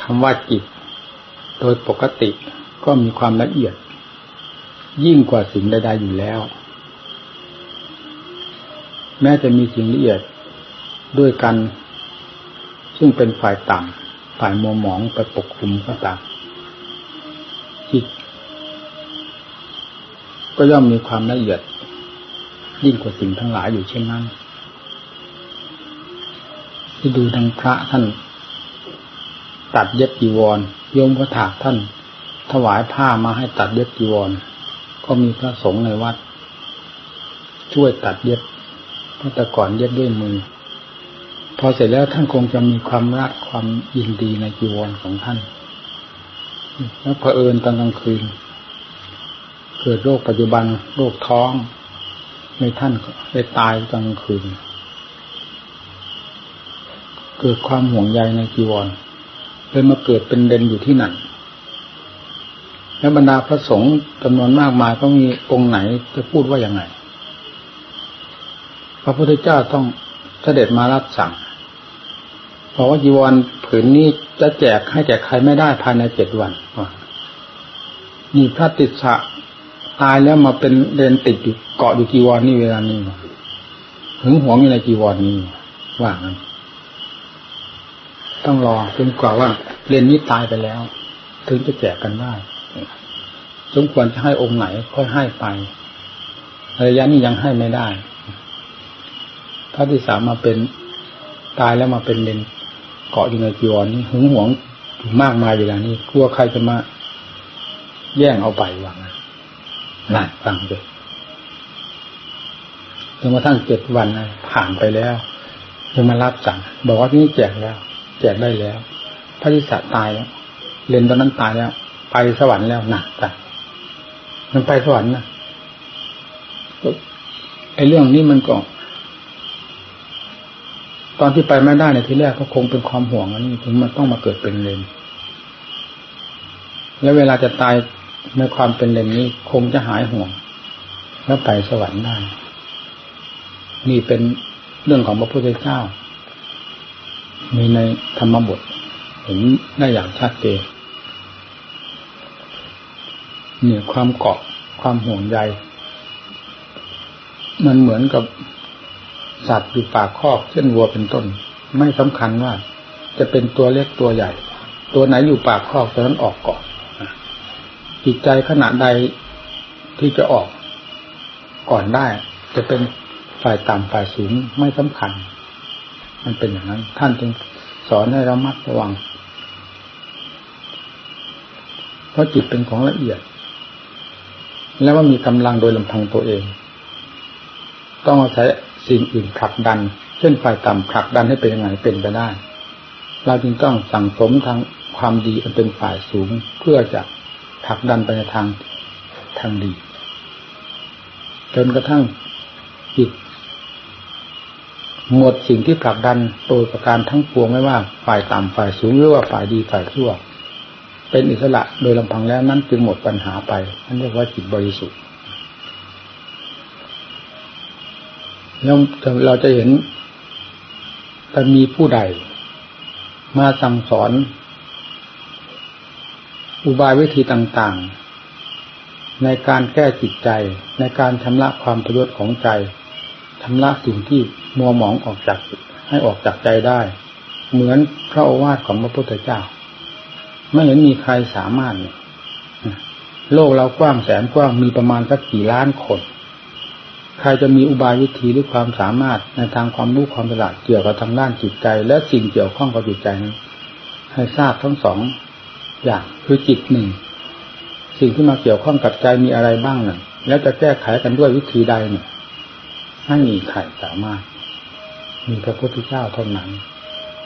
คำว่าจิต โดยปกติก็มีความละเอียด ยิ่งกว่าสิ่งใดๆอยู่แล้ว แม้จะมีสิ่งละเอียดด้วยกัน ซึ่งเป็นฝ่ายต่ำฝ่ายมัวหมองไปปกคลุมก็ตามจิต ก็ย่อมมีความละเอียด ยิ่งกว่าสิ่งทั้งหลายอยู่เช่นนั้นที่ดูทางพระท่าน ตัดเย็บจีวรโยมพระถากท่าน ถวายผ้ามาให้ตัดเย็บจีวร ก็มีพระสงฆ์ในวัด ช่วยตัดเย็บเพราะแต่ก่อนเย็บด้วยมือ พอเสร็จแล้วท่านคงจะมีความรักความยินดีในจีวรของท่านแล้วเผอิญตอนกลางคืน เกิดโรคปัจจุบันโรคท้องในท่านได้ตายตอนกลางคืน เกิดความห่วงใยในจีวร เลยมาเกิดเป็นเด่นอยู่ที่นั่นแล้วบรรดาพระสงฆ์จำนวนมากมายก็มีองค์ไหนจะพูดว่าอย่างไง พระพุทธเจ้าต้องเสด็จมารับสั่งเพราะว่าจีวรผืนนี้จะแจกให้แก่ใครไม่ได้ภายในเจ็ดวันนี่พระติสะตายแล้วมาเป็นเดนติดอยู่เกาะอยู่จีวรนี่เวลานี้หึงหวงอยู่ในจีวรนี้ว่างั้น ต้องรอจนกว่าว่าเรียนนี้ตายไปแล้ว ถึงจะแจกกันได้สมควรจะให้องค์ไหนค่อยให้ไประยะนี้ยังให้ไม่ได้พระที่สามมาเป็นตายแล้วมาเป็นเลนเกาะอยู่ในจีวรนี่หึงหวงมากมายเวลานี้กลัวใครจะมาแย่งเอาไปวางนนั่นฟังดูจนกระทั่งเจ็ดวันผ่านไปแล้วยังมารับสั่งบอกว่าที่นี่แจกแล้ว แจกได้แล้ว พระทิสาตายแล้วเลนตอนนั้นตายแล้ว ไปสวรรค์แล้วหนักแต่มันไปสวรรค์นะไอ้เรื่องนี้มันก็ ตอนที่ไปไม่ได้ในทีแรกก็คงเป็นความห่วงอันนี้ถึงมันต้องมาเกิดเป็นเลนแล้วเวลาจะตายในความเป็นเลนนี้ คงจะหายห่วง แล้วไปสวรรค์ได้นี่เป็นเรื่องของพระพุทธเจ้า มีในธรรมบทเห็นได้อย่างชัดเจนเนี่ยความเกาะความห่วงใยมันเหมือนกับสัตว์อยู่ปากคอกเช่นวัวเป็นต้น ไม่สำคัญว่า จะเป็นตัวเล็กตัวใหญ่ ตัวไหนอยู่ปากคอกตัวนั้นออกเก่อนจิตใจขณะใดที่จะออกก่อนได้ จะเป็นฝ่ายต่ำฝ่ายสูงไม่สำคัญ มันเป็นอย่างนั้น ท่านจึงสอนให้รามัดระวัง เพราะจิตเป็นของละเอียด แล้วว่ามีกำลังโดยลำพังตัวเอง ต้องอาศัยสิ่งอื่นผลักดัน เช่นฝ่ายต่ำผลักดันให้เป็นยังไงเป็นไปได้ เราจึงต้องสั่งสมทางความดีอันเป็นฝ่ายสูงเพื่อจะผลักดันไปในทางทางดี จนกระทั่งจิต หมดสิ่งที่ผลักดันโดยประการทั้งปวงไม่ว่าฝ่ายต่ำฝ่ายสูงหรือว่าฝ่ายดีฝ่ายชั่ว เป็นอิสระโดยลำพังแล้วนั้นจึงหมดปัญหาไปนั่นเรียกว่าจิตบริสุทธิ์แล้วเราจะเห็นถ้ามีผู้ใด มาสั่งสอน อุบายวิธีต่างๆ ในการแก้จิตใจในการชำระความประโยชน์ของใจชำระสิ่งที่ มัวหมองออกจากให้ออกจากใจได้ เหมือนพระโอวาทของพระพุทธเจ้า ไม่เห็นมีใครสามารถเนี่ยโลกเรากว้างแสนกว้างมีประมาณสักกี่ล้านคน ใครจะมีอุบายวิธีหรือความสามารถในทางความรู้ความฉลาดเกี่ยวกับทางด้านจิตใจ และสิ่งเกี่ยวข้องกับจิตใจนั้นให้ทราบทั้งสองอย่างคือจิตหนึ่ง สิ่งที่มาเกี่ยวข้องกับใจมีอะไรบ้างน่ะแล้วจะแก้ไขกันด้วยวิธีใดเนี่ยไม่มีใครสามารถ มีพระพุทธเจ้าเท่านั้น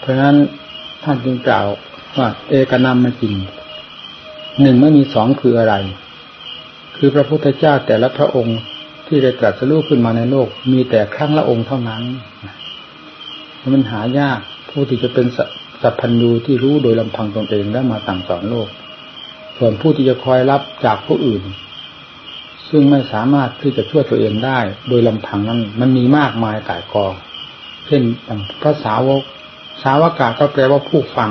เพราะฉะนั้นท่านจึงกล่าวว่าเอกนามมาจริงหนึ่งไม่มีสองคืออะไร คือพระพุทธเจ้าแต่ละพระองค์ที่ได้ตรัสรู้ขึ้นมาในโลก มีแต่ครั้งละองค์เท่านั้นมันหายากผู้ที่จะเป็นสัพพัญญูที่รู้โดยลำพังตนเองแล้วมาสั่งสอนโลก ส่วนผู้ที่จะคอยรับจากผู้อื่น ซึ่งไม่สามารถที่จะช่วยตัวเองได้ โดยลำพังนั้น มันมีมากมายกายกอง เช่นอย่างพระสาวก สาวกาก็แปลว่าผู้ฟัง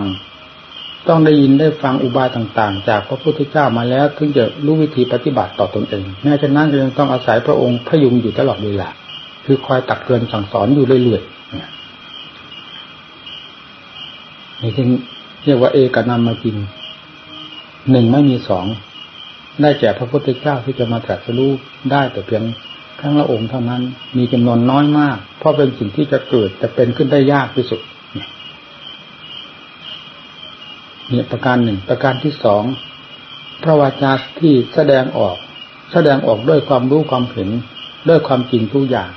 ต้องได้ยินได้ฟังอุบายต่าง ๆ จากพระพุทธเจ้ามาแล้ว ถึงจะรู้วิธีปฏิบัติต่อตนเองแม้ฉะนั้นยังต้องอาศัยพระองค์พยุงอยู่ตลอดเวลาคือคอยตักเตือนสั่งสอนอยู่เรื่อยๆนี่จึงเรียกว่าเอกนามมากินหนึ่งไม่มีสองได้แก่พระพุทธเจ้าที่จะมาตรัสรู้ได้แต่เพียง ครั้งละองค์เท่านั้น มีจำนวนน้อยมาก เพราะเป็นสิ่งที่จะเกิดจะเป็นขึ้นได้ยากที่สุดเนี่ยประการหนึ่ง ประการที่สองพระวาจาที่แสดงออก แสดงออกด้วยความรู้ความเห็นด้วยความจริงทุกอย่าง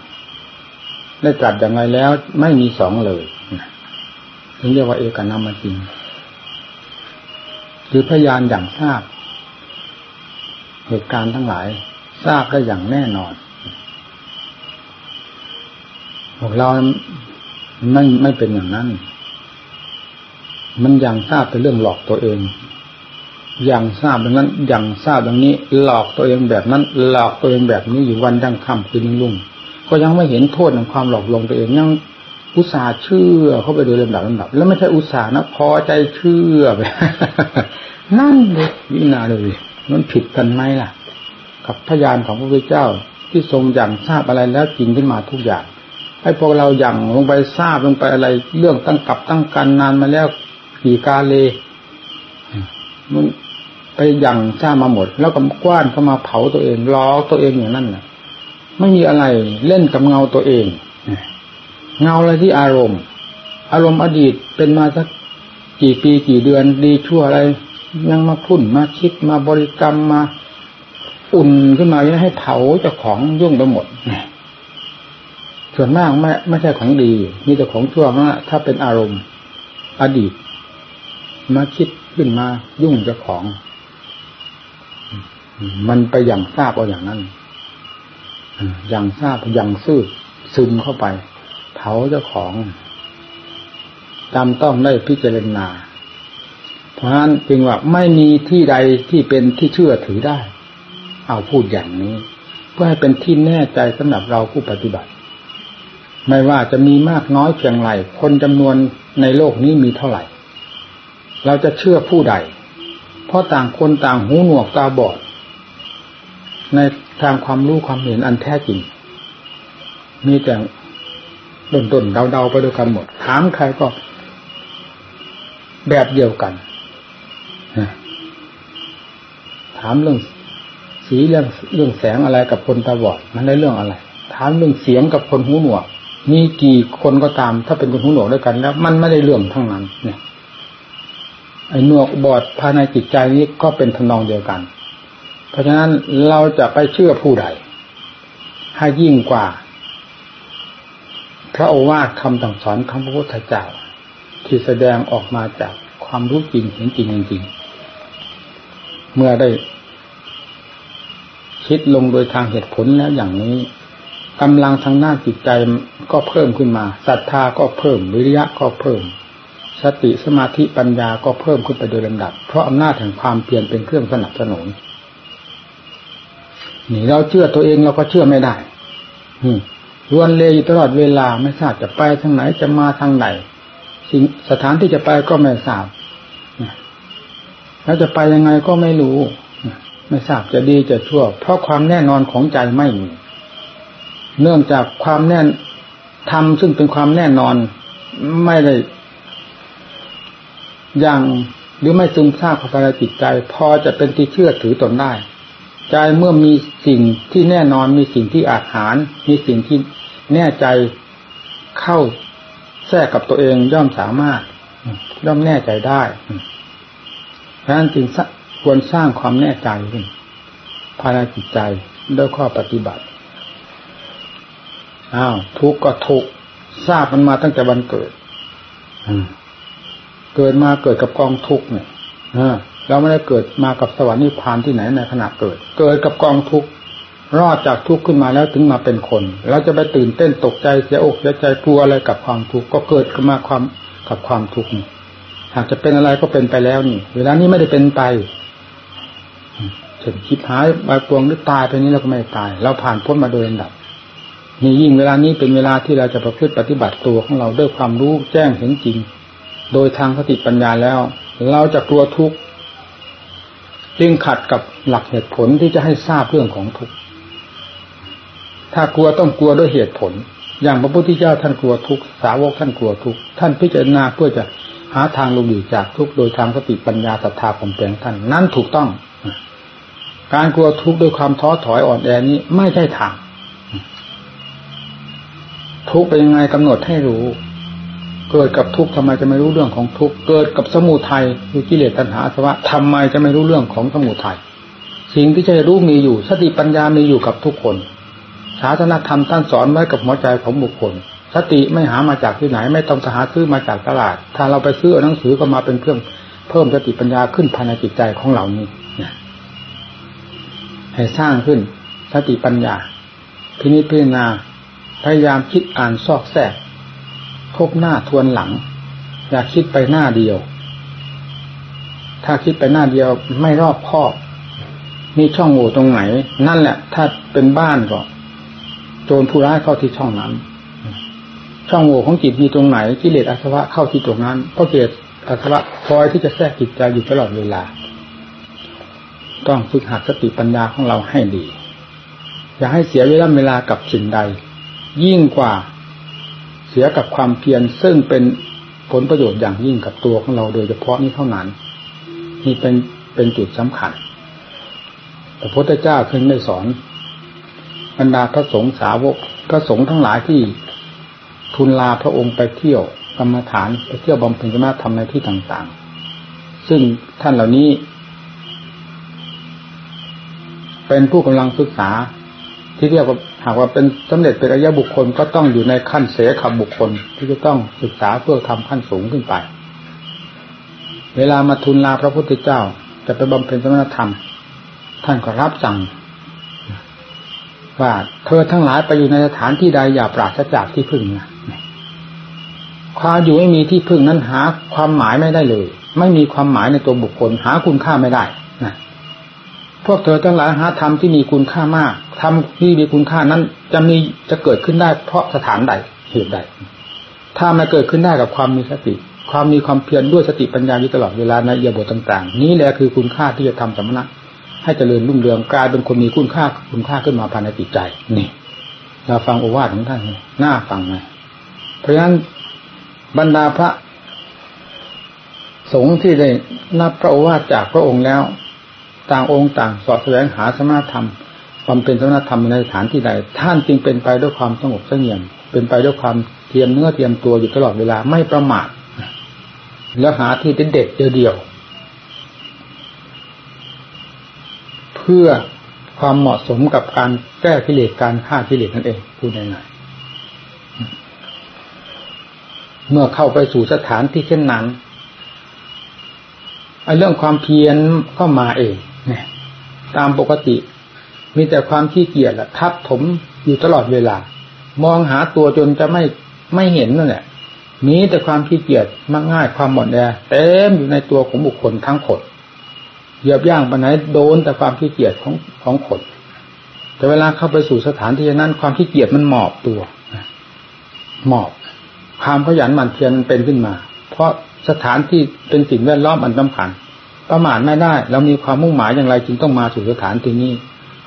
ได้ตรัสอย่างไรแล้วไม่มีสองเลยถึงเรียกว่าเอกนามาจริงหรือพยานอย่างทราบ เหตุการณ์ทั้งหลาย ทราบได้อย่างแน่นอน พวกเราไม่ไม่เป็นอย่างนั้น มันย่างทราบเป็นเรื่องหลอกตัวเอง อย่างทราบดังนั้น อย่างทราบดังนี้ หลอกตัวเองแบบนั้น หลอกตัวเองแบบนี้อยู่วันดังค่ำคืนลุ่งก็ยังไม่เห็นโทษของความหลอกลวงตัวเองยังอุตส่าห์เชื่อเข้าไปโดยลำดับลำดับ แล้วไม่ใช่อุตส่าห์นะพอใจเชื่อไปนั่นเลยวินาเลยมันผิดกันไหมล่ะ กับพยานของพระพุทธเจ้าที่ทรงอย่างทราบอะไรแล้วจริงขึ้นมาทุกอย่าง ให้พวกเราอย่างลงไปทราบลงไปอะไร เรื่องตั้งกับตั้งกันนานมาแล้วกี่กาเลมันไปอย่างทราบมาหมด แล้วก็กว้านเข้ามาเผาตัวเองล้อตัวเองอย่างนั้นน่ะ ไม่มีอะไรเล่นกับเงาตัวเองเงาอะไรที่อารมณ์ อารมณ์อดีตเป็นมาสักกี่ปีกี่เดือนดีชั่วอะไร ยังมาพุ่นมาคิดมาบริกรรมมา อุ่นขึ้นมาให้เผาเจ้าของยุ่งไปหมด ส่วนมากไม่ไม่ใช่ของดีมีแต่ของชั่วนะถ้าเป็นอารมณ์ อดีต มาคิดขึ้นมายุ่งเจ้าของ มันไปอย่างทราบเอาอย่างนั้นอย่างทราบอย่างซื่อซึมเข้าไป เผาเจ้าของจำต้องได้พิจารณา เพราะฉะนั้นจึงว่าไม่มีที่ใดที่เป็นที่เชื่อถือได้ เอาพูดอย่างนี้ เพื่อให้เป็นที่แน่ใจสำหรับเราผู้ปฏิบัติ ไม่ว่าจะมีมากน้อยเพียงไรคนจำนวนในโลกนี้มีเท่าไหร่ เราจะเชื่อผู้ใด เพราะต่างคนต่างหูหนวกตาบอด ในทางความรู้ความเห็นอันแท้จริง มีแต่ดนๆเดาๆไปด้วยกันหมด ถามใครก็แบบเดียวกัน ถามเรื่องสีเรื่องเรื่องแสงอะไรกับคนตาบอด มันได้เรื่องอะไร ถามเรื่องเสียงกับคนหูหนวก มีกี่คนก็ตาม ถ้าเป็นคนหูหนวกด้วยกัน แล้ว มันไม่ได้เรื่องทั้งนั้น เนี่ย ไอ้หนวกบอดภายในจิตใจนี้ก็เป็นทนองเดียวกัน เพราะฉะนั้นเราจะไปเชื่อผู้ใดให้ยิ่งกว่า พระโอวาทคำต่างสอนคำพระพุทธเจ้าที่แสดงออกมาจากความรู้จริงเห็นจริงจริงเมื่อได้คิดลงโดยทางเหตุผลแล้วอย่างนี้ กำลังทางหน้าจิตใจก็เพิ่มขึ้นมาศรัทธาก็เพิ่มวิริยะก็เพิ่ม สติสมาธิปัญญาก็เพิ่มขึ้นไปโดยลำดับ เพราะอำนาจแห่งความเพียรเป็นเครื่องสนับสนุนนี่เราเชื่อตัวเองเราก็เชื่อไม่ได้นี่รวนเลยอยู่ตลอดเวลาไม่ทราบจะไปทางไหนจะมาทางไหนสิ่งสถานที่จะไปก็ไม่ทราบแล้วจะไปยังไงก็ไม่รู้ ไม่ทราบจะดีจะชั่ว เพราะความแน่นอนของใจไม่มี เนื่องจากความแน่นทำซึ่งเป็นความแน่นอนไม่ได้ยังหรือไม่ซึมซาบเข้าไปในจิตใจ พอจะเป็นที่เชื่อถือตนได้ ใจเมื่อมีสิ่งที่แน่นอนมีสิ่งที่อาจหาร มีสิ่งที่แน่ใจเข้าแทรกกับตัวเองย่อมสามารถ ย่อมแน่ใจได้เพราะฉะนั้นจึงควรสร้างความแน่ใจขึ้นภายในจิตใจด้วยข้อปฏิบัติ อ้าวทุกข์ก็ทุกข์ทราบมันมาตั้งแต่วันเกิดเกิดมาเกิดกับกองทุกข์เนี่ยเราไม่ได้เกิดมากับสวรรค์นิพพานที่ไหนในขณะเกิด เกิดกับกองทุกข์รอดจากทุกข์ขึ้นมาแล้วถึงมาเป็นคนเราจะไปตื่นเต้นตกใจเสียอกเสียใจกลัวอะไรกับความทุกข์ก็เกิดขึ้นมาความกับความทุกข์หากจะเป็นอะไรก็เป็นไปแล้วนี่ เวลานี้ไม่ได้เป็นไปเช่นคิดหายใบปวงหรือตายไปนี้เราก็ไม่ตาย เราผ่านพ้นมาโดยลำดับนี่ ยิ่งเวลานี้เป็นเวลาที่เราจะประพฤติปฏิบัติตัวของเราด้วยความรู้แจ้งเห็นจริง โดยทางสติปัญญาแล้ว เราจะกลัวทุกข์จึงขัดกับหลักเหตุผลที่จะให้ทราบเรื่องของทุกข์ถ้ากลัวต้องกลัวด้วยเหตุผล อย่างพระพุทธเจ้าท่านกลัวทุกข์สาวกท่านกลัวทุกข์ท่านพิจารณาเพื่อจะหาทางลงหลีจากทุกข์โดยทางสติปัญญาศรัทธาความเพียรท่านนั่นถูกต้อง การกลัวทุกข์ด้วยความท้อถอยอ่อนแอนี้ไม่ใช่ทาง ทุกข์เป็นยังไงกำหนดให้รู้ เกิดกับทุกข์ทำไมจะไม่รู้เรื่องของทุกข์เกิดกับสมุทัยคือกิเลสตัณหาสวะทำไมจะไม่รู้เรื่องของสมุทัยสิ่งที่จะรู้มีอยู่สติปัญญามีอยู่กับทุกคนศาสนาธรรมท่านสอนไว้กับหัวใจของบุคคล สติไม่หามาจากที่ไหน ไม่ต้องหาซื้อมาจากตลาด ถ้าเราไปซื้อหนังสือก็มาเป็นเครื่องเพิ่มสติปัญญาขึ้นภายในจิตใจของเรานี้ให้สร้างขึ้นสติปัญญาพินิจพิจารณา พยายามคิดอ่านซอกแทกทบหน้าทวนหลัง อยากคิดไปหน้าเดียว ถ้าคิดไปหน้าเดียวไม่รอบคอบ มีช่องโหว่ตรงไหน นั่นแหละ ถ้าเป็นบ้านก็โจรผู้ร้ายเข้าที่ช่องนั้น ช่องโหว่ของจิตมีตรงไหนกิเลสอาสวะเข้าที่ตรงนั้นเพราะกิเลสอาสวะคอยที่จะแทรกจิตใจอยู่ตลอดเวลา ต้องฝึกหัดสติปัญญาของเราให้ดี อย่าให้เสียเวลาเวลากับสิ่งใด ยิ่งกว่าเสียกับความเพียรซึ่งเป็นผลประโยชน์อย่างยิ่งกับตัวของเราโดยเฉพาะนี้เท่านั้น นี่เป็นเป็นจุดสำคัญพระพุทธเจ้าเคยได้สอนบรรดาพระสงฆ์สาวกพระสงฆ์ทั้งหลายที่ทุนลาพระองค์ไปเที่ยวกรรมฐานไปเที่ยวบำเพ็ญกรรมฐานในที่ต่างๆ ซึ่งท่านเหล่านี้ เป็นผู้กำลังศึกษาที่เรียกว่า หากว่าเป็นสำเร็จเป็นอริยบุคคลก็ต้องอยู่ในขั้นเสขบุคคล ที่จะต้องศึกษาเพื่อทำขั้นสูงขึ้นไป เวลามาทูลลาพระพุทธเจ้า จะไปบำเพ็ญสมณธรรม ท่านก็รับสั่ง ว่าเธอทั้งหลายไปอยู่ในสถานที่ใดอย่าปราศจากที่พึ่งนะความอยู่ไม่มีที่พึ่งนั้นหาความหมายไม่ได้เลย ไม่มีความหมายในตัวบุคคล หาคุณค่าไม่ได้ พวกเธอทั้งหลายหาธรรมที่มีคุณค่ามากธรรมที่มีคุณค่านั้นจะมีจะเกิดขึ้นได้เพราะสถานใดเหตุใด ถ้าไม่เกิดขึ้นได้กับความมีสติ ความมีความเพียรด้วยสติปัญญาอยู่ตลอดเวลาในเอียบทต่าง ๆ นี้แหละคือคุณค่าที่จะทำสมณะให้เจริญรุ่งเรืองกลายเป็นคนมีคุณค่าคุณค่าขึ้นมาภายในจิตใจนี่เราฟังโอวาทของท่านน่าฟังไหมเพราะฉะนั้นบรรดาพระสงฆ์ที่ได้นับพระโอวาทจากพระองค์แล้ว ต่างองค์ต่างสอดแสวงหาสมาธรรม ความเป็นสมณธรรมในสถานที่ใด ท่านจึงเป็นไปด้วยความสงบเสงี่ยม เป็นไปด้วยความเทียมเนื้อเทียมตัวอยู่ตลอดเวลาไม่ประมาทแล้วหาที่เด็ดเดียวเพื่อความเหมาะสมกับการแก้กิเลสการฆ่ากิเลสนั่นเองพูดง่ายๆเมื่อเข้าไปสู่สถานที่เช่นนั้นไอ้เรื่องความเพียรก็มาเอง ตามปกติ มีแต่ความขี้เกียจแหละทับถมอยู่ตลอดเวลา มองหาตัวจนจะไม่ไม่เห็นนั่นแหละมีแต่ความขี้เกียจมากง่ายความหมดแอเต็มอยู่ในตัวของบุคคลทั้งคนเหยียบย่างไปไหนโดนแต่ความขี้เกียจของของคนแต่เวลาเข้าไปสู่สถานที่นั้นความขี้เกียจมันหมอบตัวหมอบความขยันหมั่นเพียรมันเป็นขึ้นมา เพราะสถานที่เป็นสิ่งแวดล้อมอันสำคัญ ประมาทไม่ได้ เรามีความมุ่งหมายอย่างไรจึงต้องมาสู่สถานที่นี้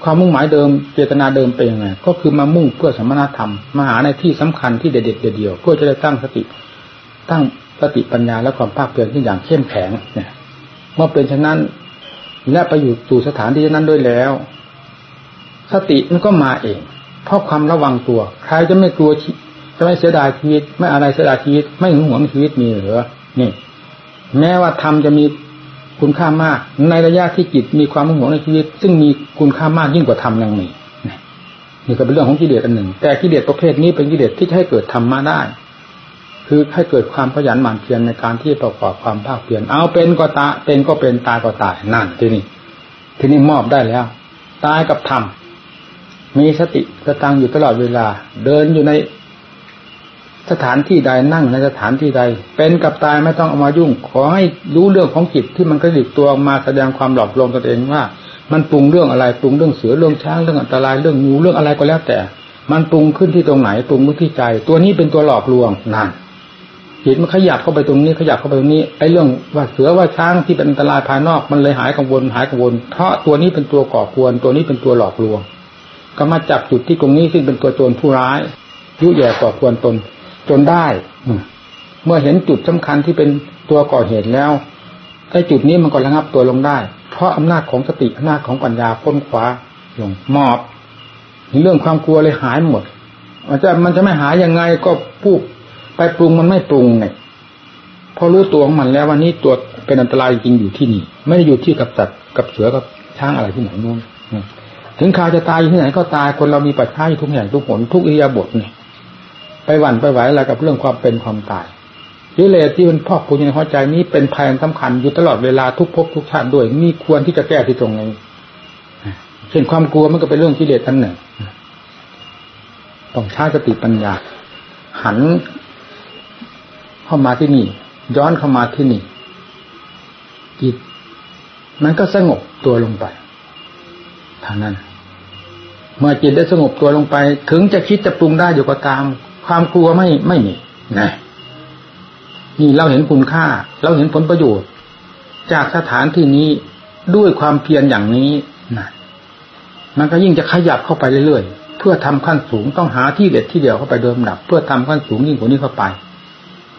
ความมุ่งหมายเดิมเจตนาเดิมเป็นยังไงก็คือมามุ่งเพื่อสมณธรรมมาหาในที่สำคัญที่เด็ดๆเดียวเพื่อจะได้ตั้งสติ ตั้งสติปัญญาและความภาคเพียรขึ้นอย่างเข้มแข็งเนี่ยเมื่อเป็นฉะนั้นและไปอยู่สู่สถานที่นั้นด้วยแล้ว สติมันก็มาเอง เพราะความระวังตัว ใครจะไม่กลัวจะไม่เสียดายชีวิต ไม่อะไรเสียดายชีวิต ไม่หึงหวงชีวิตมีหรือนี่ แม้ว่าธรรมจะมี คุณค่ามาก ในระยะที่จิตมีความมุ่งหวงในชีวิต ซึ่งมีคุณค่ามากยิ่งกว่าธรรมยังมีนี่ก็เป็นเรื่องของกิเลสอันหนึ่ง แต่กิเลสประเภทนี้เป็นกิเลสที่จะให้เกิดธรรมมาได้ คือให้เกิดความขยันหมั่นเพียรในการที่ประกอบความภาคเพียรเอาเป็นก็ตาเป็นก็เป็นตายก็ตายนั่นทีนี้ทีนี้มอบได้แล้ว ตายกับธรรมมีสติสตังอยู่ตลอดเวลา เดินอยู่ใน สถานที่ใดนั่งในสถานที่ใด เป็นกับตายไม่ต้องเอามายุ่ง ขอให้รู้เรื่องของจิตที่มันกระดิกตัวมาแสดงความหลอกลวงตนเองว่า มันปรุงเรื่องอะไรปรุงเรื่องเสือเรื่องช้างเรื่องอันตรายเรื่องงูเรื่องอะไรก็แล้วแต่ มันปรุงขึ้นที่ตรงไหนปรุงขึ้นที่ใจ ตัวนี้เป็นตัวหลอกลวงนั่นจิตมันขยับเข้าไปตรงนี้ขยับเข้าไปตรงนี้ไอ้เรื่องว่าเสือว่าช้างที่เป็นอันตรายภายนอกมันเลยหายกังวลหายกังวล เพราะตัวนี้เป็นตัวก่อกวนตัวนี้เป็นตัวหลอกลวง ก็มาจับจุดที่ตรงนี้ซึ่งเป็นตัวโจรผู้ร้ายยุแย่ก่อควรตน จนได้เมื่อเห็นจุดสำคัญที่เป็นตัวก่อเหตุแล้วไอ้จุดนี้มันก็ระงับตัวลงได้ เพราะอำนาจของสติอำนาจของปัญญาพ้นขวาลงมอบเรื่องความกลัวเลยหายหมดมันจะมันจะไม่หายยังไงก็พูดไปปรุงมันไม่ปรุงเนี่ยพอรู้ตัวของมันแล้ววันนี้ตัวเป็นอันตรายจริงอยู่ที่นี่ ไม่ได้อยู่ที่กับสัตว์กับเสือกับช้างอะไรที่ไหนนู่นถึงข่าวจะตายที่ไหนก็ตายคนเรามีปัจจัยทุกอย่างทุกผลทุกอิยาบทเนี่ย ไปหวั่นไปไหวอะไรกับเรื่องความเป็นความตายกิเลสที่มันพอกพูนในหัวใจนี้เป็นภัยสำคัญอยู่ตลอดเวลาทุกภพทุกชาติด้วยมีควรที่จะแก้ที่ตรงนี้เช่นความกลัวมันก็เป็นเรื่องกิเลสอันหนึ่งต้องใช้สติปัญญา หันเข้ามาที่นี่ ย้อนเข้ามาที่นี่จิตมันก็สงบตัวลงไปทางนั้น เมื่อจิตได้สงบตัวลงไป ถึงจะคิดจะปรุงได้อยู่ก็ตาม ความกลัวไม่ไม่มีนะนี่เราเห็นคุณค่า เราเห็นผลประโยชน์ จากสถานที่นี้ด้วยความเพียรอย่างนี้นะมันก็ยิ่งจะขยับเข้าไปเรื่อยๆ เพื่อทำขั้นสูงต้องหาที่เด็ดที่เดียวเข้าไปเดิมดับ เพื่อทำขั้นสูงยิ่งกว่านี้เข้าไป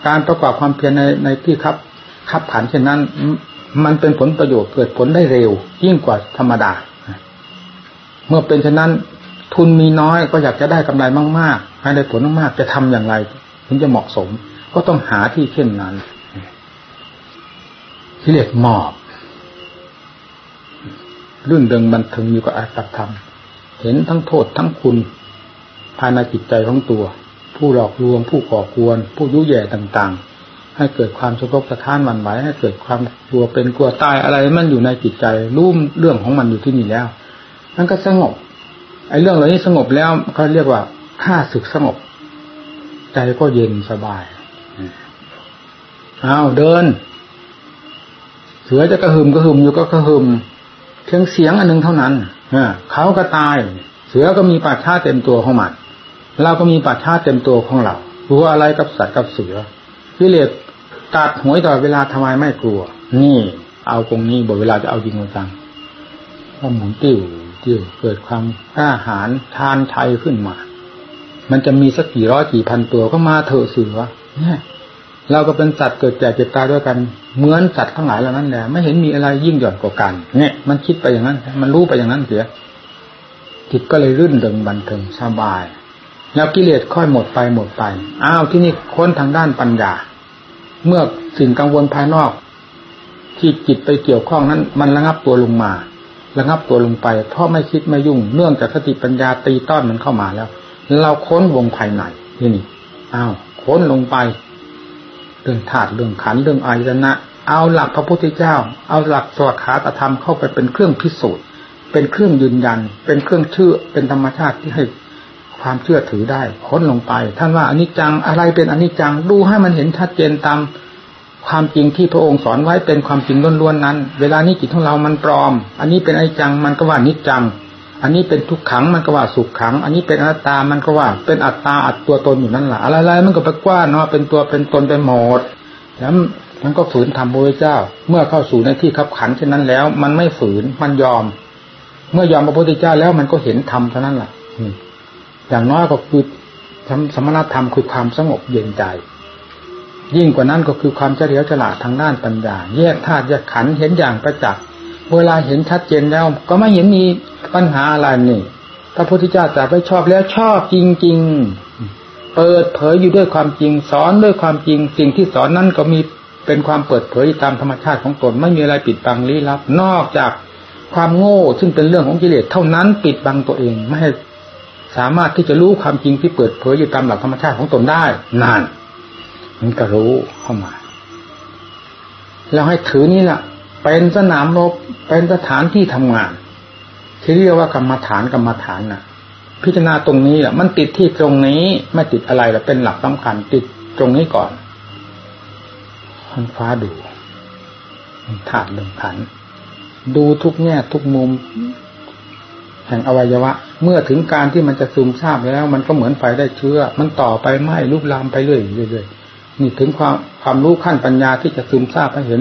การประกอบความเพียรในในที่ครับขับขันเช่นนั้น มันเป็นผลประโยชน์เกิดผลได้เร็ว ยิ่งกว่าธรรมดา เมื่อเป็นเช่นนั้น ทุนมีน้อยก็อยากจะได้กำไรมากๆให้ได้ผลมากๆจะทำอย่างไรถึงจะเหมาะสม ก็ต้องหาที่เช่นนั้นที่เรียกหมอบรื่นเริงบันเทิงอยู่กับอาสัตธรรม เห็นทั้งโทษทั้งคุณภายในจิตใจของตัว ผู้หลอกลวง ผู้ก่อกวน ผู้ยุแย่ต่างๆ ให้เกิดความสะทกสะท้านหวั่นไหวให้เกิดความกลัวเป็นกลัวตายอะไรมันอยู่ในจิตใจรู้เรื่องของมันอยู่ที่นี่แล้วมันก็สงบ ไอ้เรื่องเหล่านี้สงบแล้วเขาเรียกว่าข้าศึกสงบ ใจก็เย็นสบายอ้าวเดิน เสือจะกระหึ่มกระหึ่มอยู่ก็กระหึ่มเพียงเสียงอันหนึ่งเท่านั้นเขาก็ตาย เสือก็มีป่าชาเต็มตัวของมันเราก็มีป่าชาเต็มตัวของเรากลัวอะไรกับสัตว์กับเสือกิเลสตัดหวยต่อเวลาทำไมไม่กลัว นี่ เอาตรงนี้บอกเวลาจะเอาจริงเอาจังก็หมุนติ้ว ติ้วเกิดความกล้าหาญทานชัยขึ้นมา มันจะมีสักกี่ร้อยกี่พันตัวก็มาเถอะเสือเนี่ยเราก็เป็นสัตว์เกิดแก่เจ็บตายด้วยกัน เหมือนสัตว์ทั้งหลายเหล่านั้นแหละไม่เห็นมีอะไรยิ่งหย่อนกว่ากัน เนี่ย มันคิดไปอย่างนั้น มันรู้ไปอย่างนั้นเสียจิตก็เลยรื่นเริงบันเทิงสบาย แล้วกิเลสค่อยหมดไปหมดไปอ้าวที่นี่ค้นทางด้านปัญญา เมื่อสิ่งกังวลภายนอก ที่จิตไปเกี่ยวข้องนั้น มันระงับตัวลงมา ระงับตัวลงไป เพราะไม่คิดไม่ยุ่ง เนื่องจากสติปัญญาตีต้อนมันเข้ามาแล้ว เราค้นวงภายในที่นี่อ้าวค้นลงไป เรื่องธาตุเรื่องขันเรื่องอายตนะ เอาหลักพระพุทธเจ้า เอาหลักสวดขาตธรรมเข้าไปเป็นเครื่องพิสูจน์ เป็นเครื่องยืนยัน เป็นเครื่องเชื่อเป็นธรรมชาติที่ให้ความเชื่อถือได้ค้นลงไป ท่านว่าอนิจจังอะไรเป็นอนิจจังดูให้มันเห็นชัดเจนตาม ความจริงที่พระองค์สอนไว้เป็นความจริงล้วนๆนั้น เวลานี้จิตของเรามันปลอม อันนี้เป็นไอจังมันก็ว่านิจจัง อันนี้เป็นทุกขังมันก็ว่าสุขขัง อันนี้เป็นอนัตตามันก็ว่าเป็นอัตตาอัตตัวตนอยู่นั่นแหละอะไรๆมันก็ไปกว้านเนาะเป็นตัวเป็นตนไปหมดแล้วมันก็ฝืนทำพระเจ้า เมื่อเข้าสู่ในที่ขับขันเช่นนั้นแล้ว มันไม่ฝืนมันยอม เมื่อยอมพระพุทธเจ้าแล้วมันก็เห็นธรรมเท่านั้นแหละอย่างน้อยก็คือสมณธรรมคือความสงบเย็นใจ ยิ่งกว่านั้นก็คือความเฉลียวฉลาดทางด้านปัญญา แยกธาตุแยกขันเห็นอย่างประจักษ์เวลาเห็นชัดเจนแล้ว ก็ไม่เห็นมีปัญหาอะไรนี่พระพุทธเจ้าจะไปชอบแล้วชอบจริง ๆ เปิดเผยอยู่ด้วยความจริง สอนด้วยความจริง สิ่งที่สอนนั้นก็มีเป็นความเปิดเผยตามธรรมชาติของตนไม่มีอะไรปิดบังลี้ลับ นอกจากความโง่ซึ่งเป็นเรื่องของกิเลสเท่านั้นปิดบังตัวเองไม่ให้สามารถที่จะรู้ความจริงที่เปิดเผยอยู่ตามหลักธรรมชาติของตนได้นาน มันก็รู้เข้ามา แล้วให้ถือนี่แหละเป็นสนามรบเป็นสถานที่ทำงาน ที่เรียกว่ากรรมฐานกรรมฐานน่ะ พิจารณาตรงนี้แหละมันติดที่ตรงนี้ไม่ติดอะไรแล้วเป็นหลักสำคัญติดตรงนี้ก่อนท้องฟ้าดูถาดเรื่งขัน ดูทุกแง่ทุกมุม แห่งอวัยวะ เมื่อถึงการที่มันจะซึมซาบแล้ว มันก็เหมือนไฟได้เชื้อ มันต่อไปไหม้ลุกลามไปเรื่อยๆ นี่ถึงความความรู้ขั้นปัญญาที่จะซึมซาบให้เห็น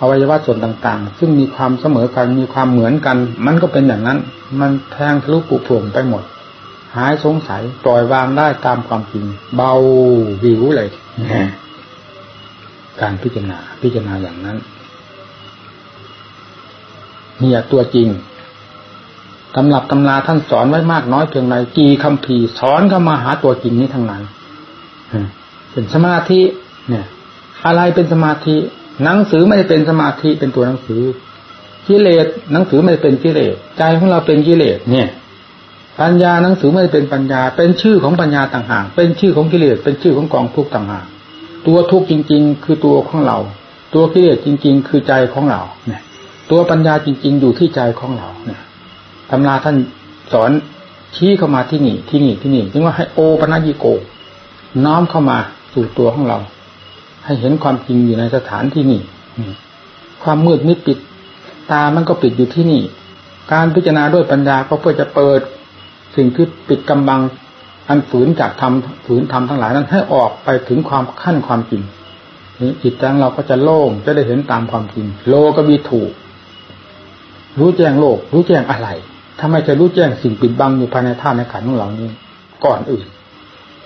อวัยวะส่วนต่างๆ ซึ่งมีความเสมอกันมีความเหมือนกัน มันก็เป็นอย่างนั้น มันแทงทะลุปุโปร่งไปหมด หายสงสัยปล่อยวางได้ตามความจริง เบาวิวเลยการพิจารณาพิจารณาอย่างนั้นเนี่ยตัวจริงตำรับตำราท่านสอนไว้มากน้อยเพียงไรกี่คำพีสอนเข้ามาหาตัวจริงนี้ทั้งนั้น เป็นสมาธิเนี่ย อะไรเป็นสมาธิ หนังสือไม่ได้เป็นสมาธิเป็นตัวหนังสือกิเลสหนังสือไม่ได้เป็นกิเลสใจของเราเป็นกิเลสเนี่ย ปัญญาหนังสือไม่ได้เป็นปัญญา เป็นชื่อของปัญญาต่างหากเป็นชื่อของกิเลสเป็นชื่อของกองทุกต่างหากตัวทุกข์จริง ๆ คือตัวของเรา ตัวกิเลสจริง ๆ คือใจของเราเนี่ย ตัวปัญญาจริง ๆ อยู่ที่ใจของเราเนี่ยตำราท่านสอนชี้เข้ามาที่นี่ที่นี่ที่นี่จึงว่าให้โอปนัญิโก น้อมเข้ามา สู่ตัวของเรา ให้เห็นความจริงอยู่ในสถานที่นี่ความมืดมิดปิด ตามันก็ปิดอยู่ที่นี่ การพิจารณาด้วยปัญญาก็เพื่อจะเปิด สิ่งที่ปิดกำบัง อันฝืนจากธรรมฝืนธรรมทั้งหลายนั้น ให้ออกไปถึงความขั้นความจริงนี่จิตใจเราก็จะโล่งจะได้เห็นตามความจริง โลก็มีถูก รู้แจ้งโลก รู้แจ้งอะไรถ้าไม่จะรู้แจ้งสิ่งปิดบังอยู่ภายในธาตุในขันธ์ของเรานี้ ก่อนอื่น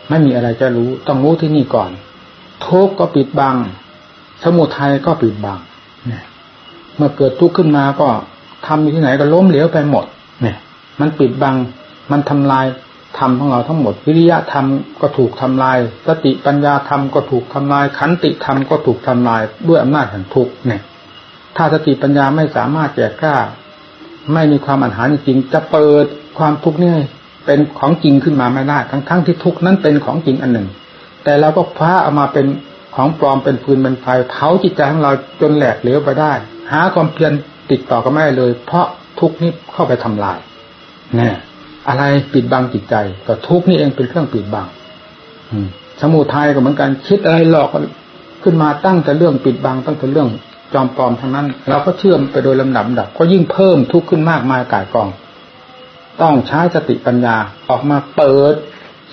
ไม่มีอะไรจะรู้ต้องรู้ที่นี่ก่อน ทุกข์ก็ปิดบัง สมุทัยก็ปิดบังเนี่ยเมื่อเกิดทุกข์ขึ้นมาก็ทำอยู่ที่ไหนก็ล้มเหลวไปหมด เนี่ย มันปิดบัง มันทำลายธรรมของเราทั้งหมด วิริยะธรรมก็ถูกทำลาย สติปัญญาธรรมก็ถูกทำลาย ขันติธรรมก็ถูกทำลายด้วยอำนาจแห่งทุกข์เนี่ย ถ้าสติปัญญาไม่สามารถแก่กล้า ไม่มีความอันหารจริงจะเปิดความทุกข์นี่ เป็นของจริงขึ้นมาไม่ได้ทั้งๆทที่ทุกนั้นเป็นของจริงอันหนึ่ง แต่เราก็คว้าเอามาเป็นของปลอมเป็นฟืนเป็นไฟเผาจิตใจของเราจนแหลกเหลวไปได้ หาความเพียรติดต่อก็ไม่ได้เลย เพราะทุกนี้เข้าไปทำลายเนี่ยอะไรปิดบังจิตใจ ก็ทุกนี่เองเป็นเครื่องปิดบังสมุทัยก็เหมือนกันคิดอะไรหลอกขึ้นมาตั้งแต่เรื่องปิดบังตั้งแต่เรื่องจอมปลอมทั้งนั้น เราก็เชื่อมไปโดยลำดับดับก็ยิ่งเพิ่มทุกข์ขึ้นมากมายกายกอง ต้องใช้สติปัญญาออกมาเปิด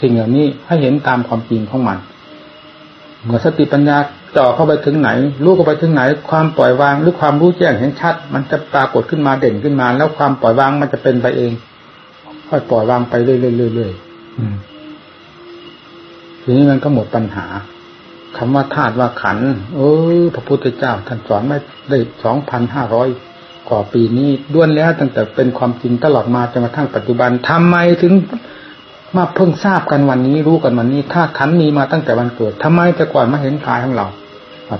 สิ่งเหล่านี้ให้เห็นตามความจริงของมัน เมื่อสติปัญญาจ่อเข้าไปถึงไหน รู้เข้าไปถึงไหน ความปล่อยวางหรือความรู้แจ้งเห็นชัด มันจะปรากฏขึ้นมาเด่นขึ้นมา แล้วความปล่อยวางมันจะเป็นไปเอง ค่อยปล่อยวางไปเรื่อยๆทีนี้มันก็หมดปัญหาคำว่าธาตุว่าขันเออพระพุทธเจ้าท่านสอนไม่ได้สองพันห้าร้อย กว่าปีนี้ด้วนแล้วตั้งแต่เป็นความจริงตลอดมาจนกระทั่งปัจจุบันทำไมถึงมาเพิ่งทราบกันวันนี้รู้กันวันนี้ธาตุขันมีมาตั้งแต่วันเกิดทำไมแต่ก่อนมาเห็นกายของเรา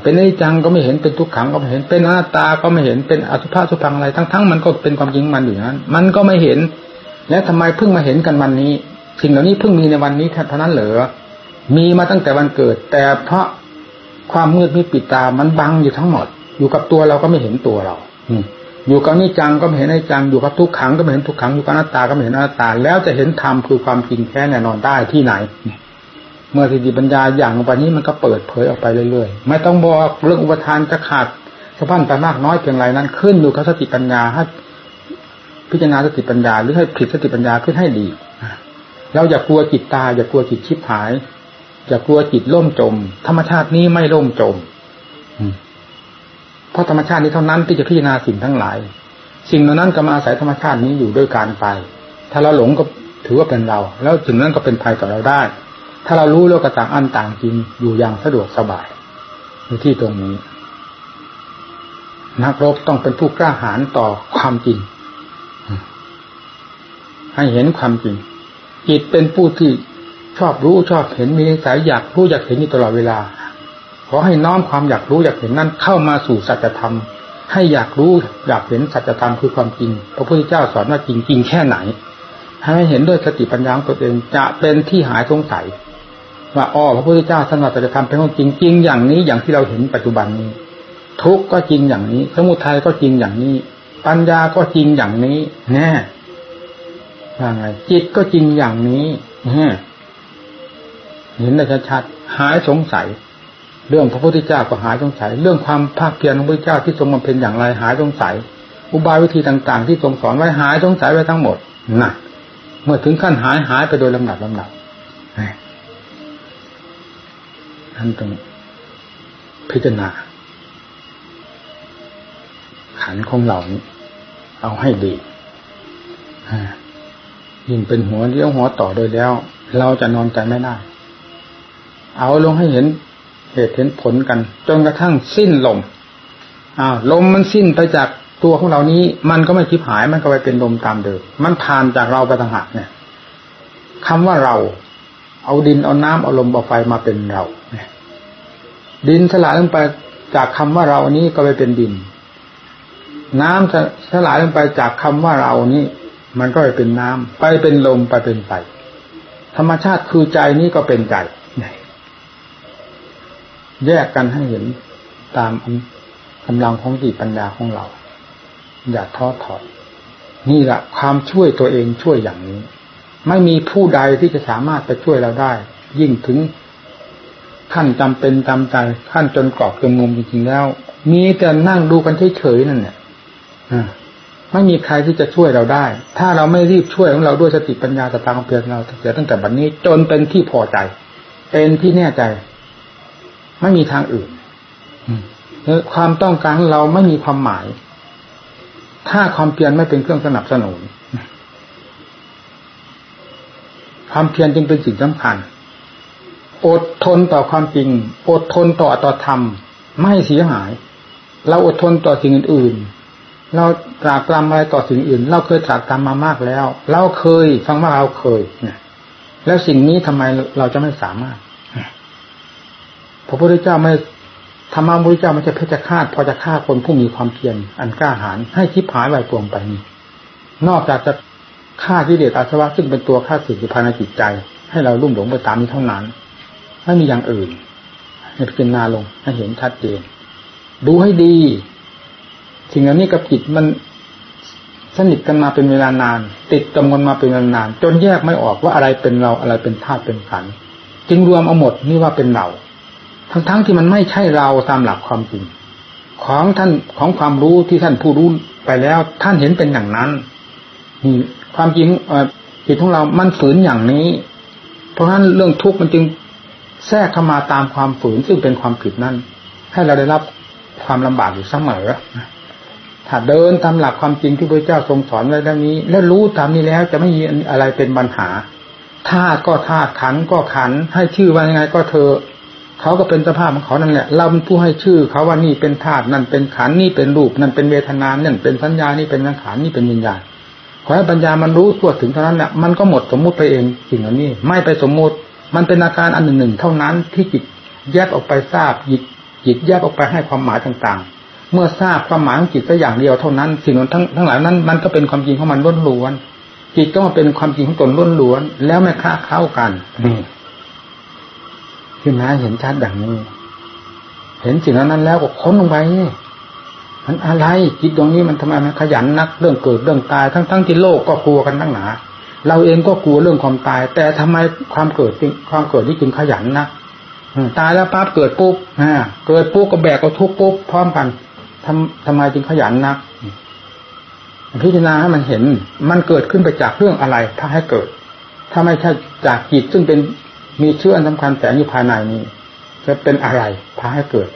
เป็นอนิจจังก็ไม่เห็นเป็นทุกขังก็ไม่เห็นเป็นหน้าตาก็ไม่เห็นเป็นอสุภะสุพังอะไรทั้งๆมันก็เป็นความจริงมันอยู่นั้น มันก็ไม่เห็น แล้วทำไมเพิ่งมาเห็นกันวันนี้ สิ่งเหล่านี้เพิ่งมีในวันนี้เท่านั้นเหรอมีมาตั้งแต่วันเกิด แต่เพราะความมืดมิดปิดตามันบังอยู่ทั้งหมด อยู่กับตัวเราก็ไม่เห็นตัวเรา อื อยู่กับนิจังก็ไม่เห็นนิจังอยู่กับทุกขังก็ไม่เห็นทุกขังอยู่กับหน้าตาก็ไม่เห็นหน้าตา แล้วจะเห็นธรรมคือความจริงแท้แน่นอนได้ที่ไหน เมื่อสติปัญญาอย่างวันนี้มันก็เปิดเผยออกไปเรื่อยๆ ไม่ต้องบอกเรื่องอุปทานจะขาดสะพันไปมากน้อยเพียงไรนั้นขึ้นอยู่กับสติปัญญาให้พิจารณาสติปัญญาหรือให้ผิดสติปัญญาขึ้นให้ดีเราอย่ากลัวจิตตาอย่ากลัวจิตชิบหาย อย่ากลัวจิตล่มจม ธรรมชาตินี้ไม่ล่มจม เพราะธรรมชาตินี้เท่านั้นที่จะพิจารณาสิ่งทั้งหลาย สิ่งเหล่านั้นก็มาอาศัยธรรมชาตินี้อยู่ด้วยการไป ถ้าเราหลงก็ถือว่าเป็นเรา แล้วสิ่งนั้นก็เป็นภัยต่อเราได้ ถ้าเรารู้แล้วก็ต่างอันต่างจริงอยู่อย่างสะดวกสบายในที่ตรงนี้ นักรบต้องเป็นผู้กล้าหาญต่อความจริง ให้เห็นความจริงจิตเป็นผู้ที่ชอบรู้ชอบเห็นมีสายอยากรู้อยากเห็นอยู่ตลอดเวลา ขอให้น้อมความอยากรู้อยากเห็นนั้นเข้ามาสู่สัจธรรม ให้อยากรู้อยากเห็นสัจธรรมคือความจริง พระพุทธเจ้าสอนว่าจริงจริงแค่ไหน ให้เห็นด้วยสติปัญญาของตัวเองจะเป็นที่หายสงสัยว่าอ๋อพระพุทธเจ้าท่านว่าสัจธรรมเป็นของจริงจริงอย่างนี้อย่างที่เราเห็นปัจจุบันนี้ ทุกข์ก็จริงอย่างนี้สมุทัยก็จริงอย่างนี้ ปัญญาก็จริงอย่างนี้แน่ว่าไงจิตก็จริงอย่างนี้แน่เห็นได้ชัดๆหายสงสัย เรื่องพระพุทธเจ้าก็หายสงสัย เรื่องความภาคเพียรของพระพุทธเจ้าที่ทรงบำเพ็ญอย่างไรหายสงสัย อุบายวิธีต่างๆ ที่ทรงสอนไว้หายสงสัยไว้ทั้งหมดน่ะ เมื่อถึงขั้นหายหายไปโดยลำดับลำดับนั่นตรงพิจารณาขันของเรานี้เอาให้ดียิ่งเป็นหัวเลี้ยวหัวต่อโดยแล้ว เราจะนอนใจไม่ได้ เอาลงให้เห็น เหตุเห็นผลกัน จนกระทั่งสิ้นลมอ้าวลมมันสิ้นไปจากตัวของเรานี้ มันก็ไม่ทิพหายมันก็ไปเป็นลมตามเดิมมันผ่านจากเราไปต่างหากเนี่ยคำว่าเรา เอาดินเอาน้ำเอาลมเอาไฟมาเป็นเราเนี่ยดินสลายลงไปจากคำว่าเรานี้ก็ไปเป็นดิน น้ำสลายลงไปจากคำว่าเรานี้ มันก็ไปเป็นน้ำไปเป็นลมไปเป็นไฟธรรมชาติคือใจนี้ก็เป็นใจ แยกกันให้เห็นตามกำลังของจิตปัญญาของเรา อย่าท้อถอยนี่แหละความช่วยตัวเองช่วยอย่างนี้ ไม่มีผู้ใดที่จะสามารถไปช่วยเราได้ ยิ่งถึงขั้นจำเป็นจำใจขั้นจนกรอบจนมุมจริงๆแล้ว มีแต่นั่งดูกันเฉยๆนั่นเนี่ยไม่มีใครที่จะช่วยเราได้ ถ้าเราไม่รีบช่วยของเราด้วยสติปัญญาตะตางเพียรเราเสียตั้งแต่บัดนนี้จนเป็นที่พอใจ เป็นที่แน่ใจ ไม่มีทางอื่นความต้องการเราไม่มีความหมาย ถ้าความเพียรไม่เป็นเครื่องสนับสนุน ความเพียรจึงเป็นสิ่งสำคัญ อดทนต่อความจริง อดทนต่อต่อธรรม ไม่เสียหาย เราอดทนต่อสิ่งอื่นๆ เราตรากตรำอะไรต่อสิ่งอื่น เราเคยตรากตรำมามากแล้ว เราเคยฟังว่าเราเคยเนี่ยแล้วสิ่งนี้ทำไมเราจะไม่สามารถ พระพุทธเจ้าไม่ธรรมะพระเจ้ามันจะเพชฌฆาตพอจะฆ่าคนผู้มีความเพียรอันกล้าหาญให้ทิพหายไวปวงไปนี้นอกจากจะฆ่ากิเลสอาสวะซึ่งเป็นตัวฆ่าสิ่งที่ภายในจิตใจ ให้เราลุ่มหลงไปตามนี้เท่านั้นไม่มีอย่างอื่นให้พิจารณาลงให้เห็นชัดเจนดูให้ดี สิ่งเหล่านี้กับจิตมันสนิทกันมาเป็นเวลานาน ติดกำกันมาเป็นเวลานาน จนแยกไม่ออกว่าอะไรเป็นเราอะไรเป็นธาตุเป็นขันจึงรวมเอาหมดนี่ว่าเป็นเรา ทั้งๆทที่มันไม่ใช่เราตามหลักความจริง ของท่านของความรู้ที่ท่านผู้รู้ไปแล้ว ท่านเห็นเป็นอย่างนั้นนี่ความจริงจิตของเรามันฝืนอย่างนี้ เพราะฉะนั้นเรื่องทุกข์มันจึงแทรกเข้ามาตามความฝืนซึ่งเป็นความผิดนั้นให้เราได้รับความลำบากอยู่เสมอถ้าเดินตามหลักความจริงที่พระเจ้าทรงสอนไว้ดังนี้ และรู้ตามนี้แล้วจะไม่มีอะไรเป็นปัญหาธาตุก็ธาตุขันก็ขันให้ชื่อว่ายังไงก็เธอ เขาก็เป็นสภาพของเขานั่นแหละ เราเป็นผู้ให้ชื่อเขาว่านี่เป็นธาตุนั่นเป็นขันนี่เป็นรูปนั่นเป็นเวทนานั่นเป็นสัญญานี่เป็นสังขารนี่เป็นวิญญาณขอให้ปัญญามันรู้ทั่วถึงเท่านั้นแหละมันก็หมดสมมุติไปเองสิ่งเหล่านี้ ไม่ไปสมมุติ มันเป็นอาการอันหนึ่งหนึ่งเท่านั้นที่จิตแยกออกไปทราบจิตจิตแยกออกไปให้ความหมายต่างๆ เมื่อทราบความหมายของจิตสักอย่างเดียวเท่านั้น สิ่งนั้นทั้งทั้งหลายนั้น มันก็เป็นความจริงของมันล้วนล้วนจิตก็มาเป็นความจริงของตนล้วนล้วนแล้วไม่คลาเข้ากันนี่ ขึ้นมาเห็นชัดอย่างนี้ เห็นสิ่งนั้นแล้วก็ค้นลงไปนี่มันอะไรจิตตรงนี้มันทำไมมันขยันนักเรื่องเกิดเรื่องตายทั้งทั้งที่โลกก็กลัวกันทั้งหนา เราเองก็กลัวเรื่องความตาย แต่ทำไมความเกิดความเกิดที่จึงขยันนะตายแล้วปั๊บเกิดปุ๊บเกิดปุ๊บก็แบกก็ทุกปุ๊บพร้อมกันทำทำไมจึงขยันนักพิจารณาให้มันเห็น มันเกิดขึ้นไปจากเรื่องอะไร ถ้าให้เกิด ถ้าไม่ใช่จากจิตซึ่งเป็น มีเชื่ออันสำคัญแฝงอยู่ภายในนี้ จะเป็นอะไรพาให้เกิด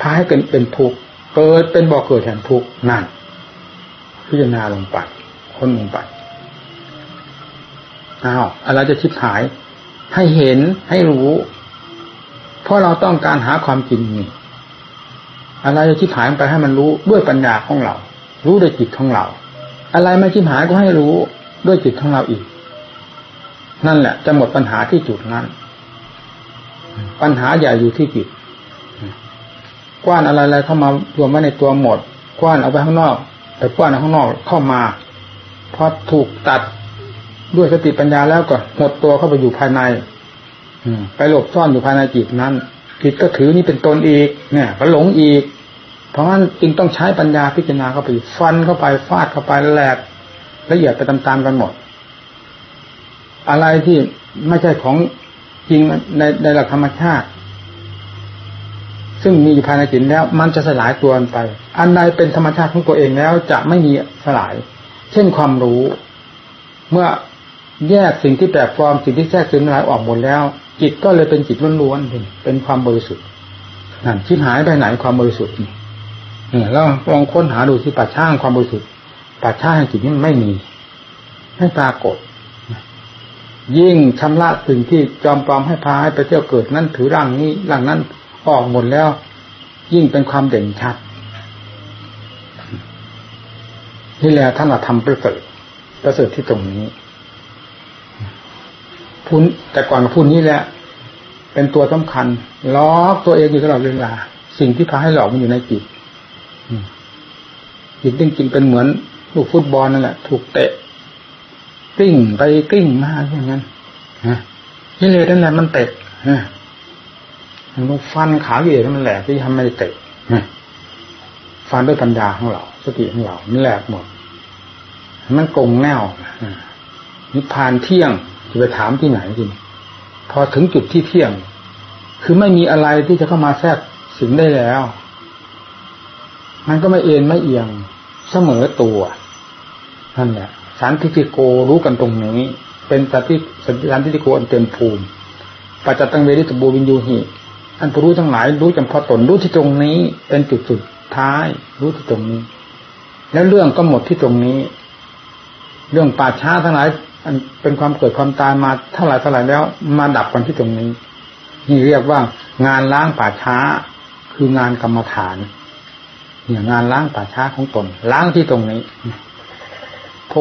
พาให้เป็นเป็นทุกข์เกิดเป็นบ่อเกิดแห่งทุกข์นั่นพิจารณาลงไปค้นลงไปอ้าวอะไรจะชิบหาย ให้เห็นให้รู้ เพราะเราต้องการหาความจริงนี่อะไรจะชิบหายไปให้มันรู้ด้วยปัญญาของเรา รู้ด้วยจิตของเรา อะไรไม่ชิบหายก็ให้รู้ด้วยจิตของเราอีก นั่นแหละจะหมดปัญหาที่จุดนั้น ปัญหาใหญ่อยู่ที่จิตกว้านอะไรๆเข้ามารวมไว้ในตัวหมดกว้านเอาไปข้างนอก แต่กว้านข้างนอกเข้ามาพอถูกตัดด้วยสติปัญญาแล้วก็หมดตัวเข้าไปอยู่ภายในไปหลบซ่อนอยู่ภายในจิตนั้นจิตก็ถือนี่เป็นตนอีก เนี่ยก็หลงอีก เพราะฉะนั้นจึงต้องใช้ปัญญาพิจารณาเข้าไปฟันเข้าไปฟาดเข้าไปแหลกละเอียดไปตามๆกันหมด อะไรที่ไม่ใช่ของ จริงในในหลักธรรมชาติ ซึ่งมีอยู่ภายในจิตแล้ว มันจะสลายตัวไป อันใดเป็นธรรมชาติของตัวเองแล้วจะไม่มีสลาย เช่นความรู้ เมื่อแยกสิ่งที่แปลกปลอมสิ่งที่แทรกซึมอะไรออกหมดแล้ว จิตก็เลยเป็นจิตล้วนๆเป็นความบริสุทธิ์นั่นชิบหายไปไหนความบริสุทธิ์เนี่ยแล้วลองค้นหาดูที่ป่าช่างความบริสุทธิ์ป่าช่างจิตนี้มันไม่มีไม่ปรากฏ ยิ่งชำระสิ่งที่จอมปลอมให้พาให้ไปเที่ยวเกิดนั่นถือร่างนี้ร่างนั้นออกหมดแล้ว ยิ่งเป็นความเด่นชัด นี่แหละท่านว่าทำประเสริฐประเสริฐที่ตรงนี้พูดแต่ก่อนพูดนี้แหละ เป็นตัวสำคัญล็อกตัวเองอยู่ตลอดเวลาสิ่งที่พาให้หลอกมันอยู่ในจิตจิตจริงๆเป็นเหมือนลูกฟุตบอลนั่นแหละ ถูกเตะ กลิ้งไปกลิ้งมาอย่างนั้นนี่เลยนั่นแหละมันเตะมันฟันขาเย่นั่นแหละที่ทำไม่เตะฟันด้วยปัญญาของเรา สติของเรา มันแหลกหมด มันกงแนวนิพพานเที่ยงจะไปถามที่ไหนจริงพอถึงจุดที่เที่ยง คือไม่มีอะไรที่จะเข้ามาแทรกสิงได้แล้ว มันก็ไม่เอ็นไม่เอียงเสมอตัวนั่นแหละ สารทิฏฐิโกรู้กันตรงนี้ เป็นสัติสารทิฏฐิโกอันเต็มภูมิปัจจตังเวริตบูวินยูหิอันผู้รู้ทั้งหลายรู้จำพาะตนรู้ที่ตรงนี้ เป็นจุดสุดท้ายรู้ที่ตรงนี้ แล้วเรื่องก็หมดที่ตรงนี้ เรื่องป่าช้าทั้งหลาย อันเป็นความเกิดความตายมาเท่าไหร่เท่าไหร่แล้ว มาดับกันที่ตรงนี้ นี่เรียกว่างานล้างป่าช้า คืองานกรรมฐาน เนี่ยงานล้างป่าช้าของตนล้างที่ตรงนี้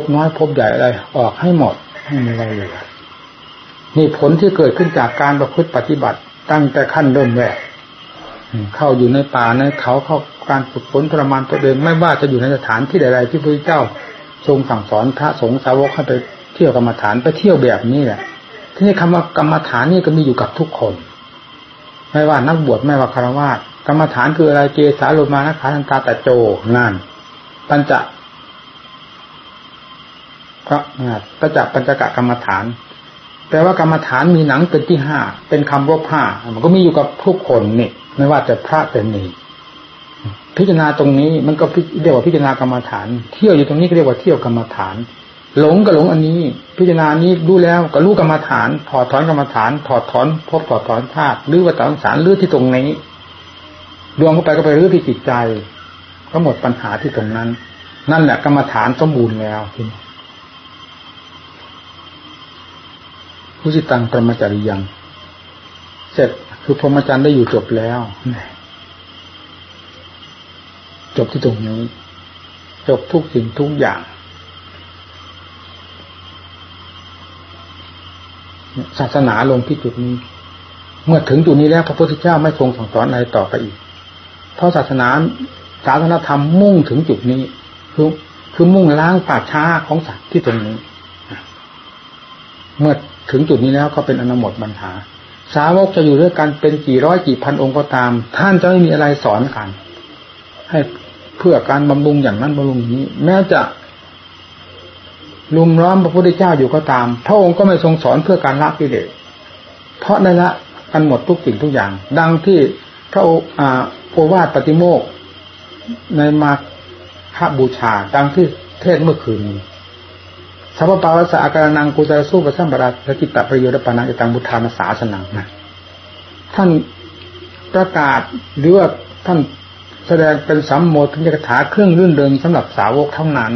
บน้อยพบใหญ่อะไร ออกให้หมดให้มีอะไรเหลือนี่ผลที่เกิดขึ้นจากการประพฤติปฏิบัติตั้งแต่ขั้นเริ่มแรกเข้าอยู่ในป่าในเขาเข้าการฝึกฝนทรมานตัวเองไม่ว่าจะอยู่ในสถานที่ใดๆที่พระเจ้าทรงสั่งสอนพระสงฆ์สาวกให้ไปเที่ยวกรรมฐานไปเที่ยวแบบนี้แหละที่นี่คำว่ากรรมฐานนี่ก็มีอยู่กับทุกคน ไม่ว่านักบวชไม่ว่าคารวะกรรมฐานคืออะไรเจสาโลมานะขาทันตาตะโจนั่นปัญจะก็ประจักษ์ปัญจกะกรรมฐาน แปลว่ากรรมฐานมีหนังเป็นที่ห้าเป็นคำว่าผ้ามันก็มีอยู่กับทุกคนนี่ไม่ว่าจะพระเป็นนี่พิจารณาตรงนี้มันก็เรียกว่าพิจารณากรรมฐาน เที่ยวอยู่ตรงนี้ก็เรียกว่าเที่ยวกรรมฐาน หลงก็หลงอันนี้ พิจารณานี้รู้แล้วก็รู้กรรมฐาน ถอดถอนกรรมฐาน ถอดถอนพบถอดถอนธาตุหรือว่าตอนสารลื้อที่ตรงนี้ดวงเข้าไปก็ไปรื้อที่จิตใจ ก็หมดปัญหาที่ตรงนั้น นั่นแหละกรรมฐานสมบูรณ์แล้วทีนี้ สิตังปรมจาริยัง เสร็จคือพรหมจรรย์ได้อยู่จบแล้วจบที่ตรงนี้จบทุกสิ่งทุกอย่างศาสนาลงที่จุดนี้ เมื่อถึงจุดนี้แล้วพระพุทธเจ้าไม่ทรงสั่งสอนอะไรต่อไปอีก เพราะศาสนาศาสนาธรรมมุ่งถึงจุดนี้คือคือมุ่งล้างป่าช้าของสัตว์ที่ตรงนี้ เมื่อ ถึงจุดนี้แล้วก็เป็นอนหมดปัญหา สาวกจะอยู่ด้วยกันเป็นกี่ร้อยกี่พันองค์ก็ตาม ท่านจะไม่มีอะไรสอนกัน ให้เพื่อการบำรุงอย่างนั้นบำรุงนี้ แม้จะลุมล้อมพระพุทธเจ้าอยู่ก็ตาม พระองค์ก็ไม่ทรงสอนเพื่อการละกิเลสเพราะในละกันหมดทุกสิ่งทุกอย่าง ดังที่พระโอวาทปฏิโมกในมาฆบูชา ดังที่เทศเมื่อคืนนี้ สัพพปาวสะอาการนังกุจารสู้ประสัมปราสกิตตประโยชน์ปานังอิตังบุทานสาสนังนะท่านประกาศหรือว่าท่านแสดงเป็นสัมโมทนิกถาเครื่องรื่นเริงสำหรับสาวกเท่านั้น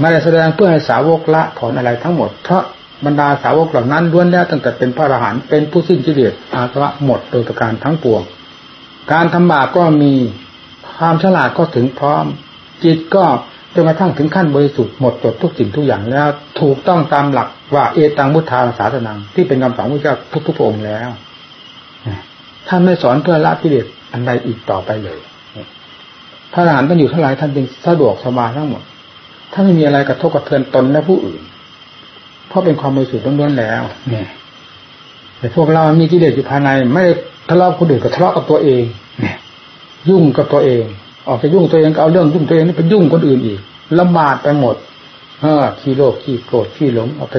ไม่ได้แสดงเพื่อให้สาวกละถอนอะไรทั้งหมดเพราะบรรดาสาวกเหล่านั้นล้วนแล้วตั้งแต่เป็นพระอรหันต์เป็นผู้สิ้นกิเลสอาสวะหมดโดยประการทั้งปวง การทำบาปก็มีความฉลาดก็ถึงพร้อม จิตก็ จนกระทั่งถึงขั้นบริสุทธิ์หมดจดทุกสิ่งทุกอย่างแล้ว ถูกต้องตามหลักว่าเอตังมุทาศาสนังที่เป็นคำสอนพระเจ้าทุกๆองค์แล้วท่านไม่สอนเพื่อละกิเลสอันใดอีกต่อไปเลยพระอรหันต์ท่านอยู่เท่าไรท่านจึงสะดวกสบายทั้งหมดท่านไม่มีอะไรกระทบกระเทือนตนและผู้อื่น เพราะเป็นความบริสุทธิ์ล้วนๆแล้วเนี่ยแต่พวกเรามีกิเลสอยู่ภายใน ไม่ทะเลาะคนอื่นก็ทะเลาะกับตัวเองเนี่ยยุ่งกับตัวเอง ออกไปยุ่งตัวเองก็เอาเรื่องยุ่งตัวเองนี่ไปยุ่งคนอื่นอีกลำบากไปหมดเออขี้โลภขี้โกรธขี้หลงเอาไป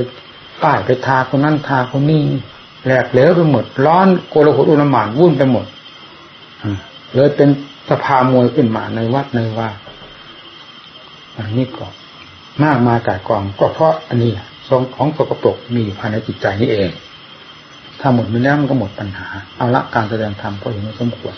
ป้ายไปทาคนนั้นทาคนนี้แหลกเหลวไปหมด ร้อนโกลาหลอุลมานวุ่นไปหมดเลยเป็นสภามวยขึ้นมาในวัดในว่าอันนี้ก็มากมากายกองก็เพราะอันนี้ทรงของสกปรกมีอยู่ภายในจิตใจนี่เอง ถ้าหมดไปแล้วมันก็หมดปัญหา เอาละการแสดงธรรมก็เห็นสมควร